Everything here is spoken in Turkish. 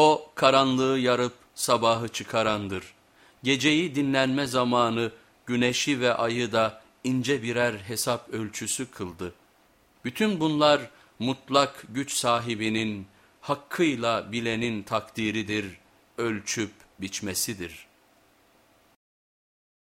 O karanlığı yarıp sabahı çıkarandır. Geceyi dinlenme zamanı güneşi ve ayı da ince birer hesap ölçüsü kıldı. Bütün bunlar mutlak güç sahibinin, hakkıyla bilenin takdiridir, ölçüp biçmesidir.''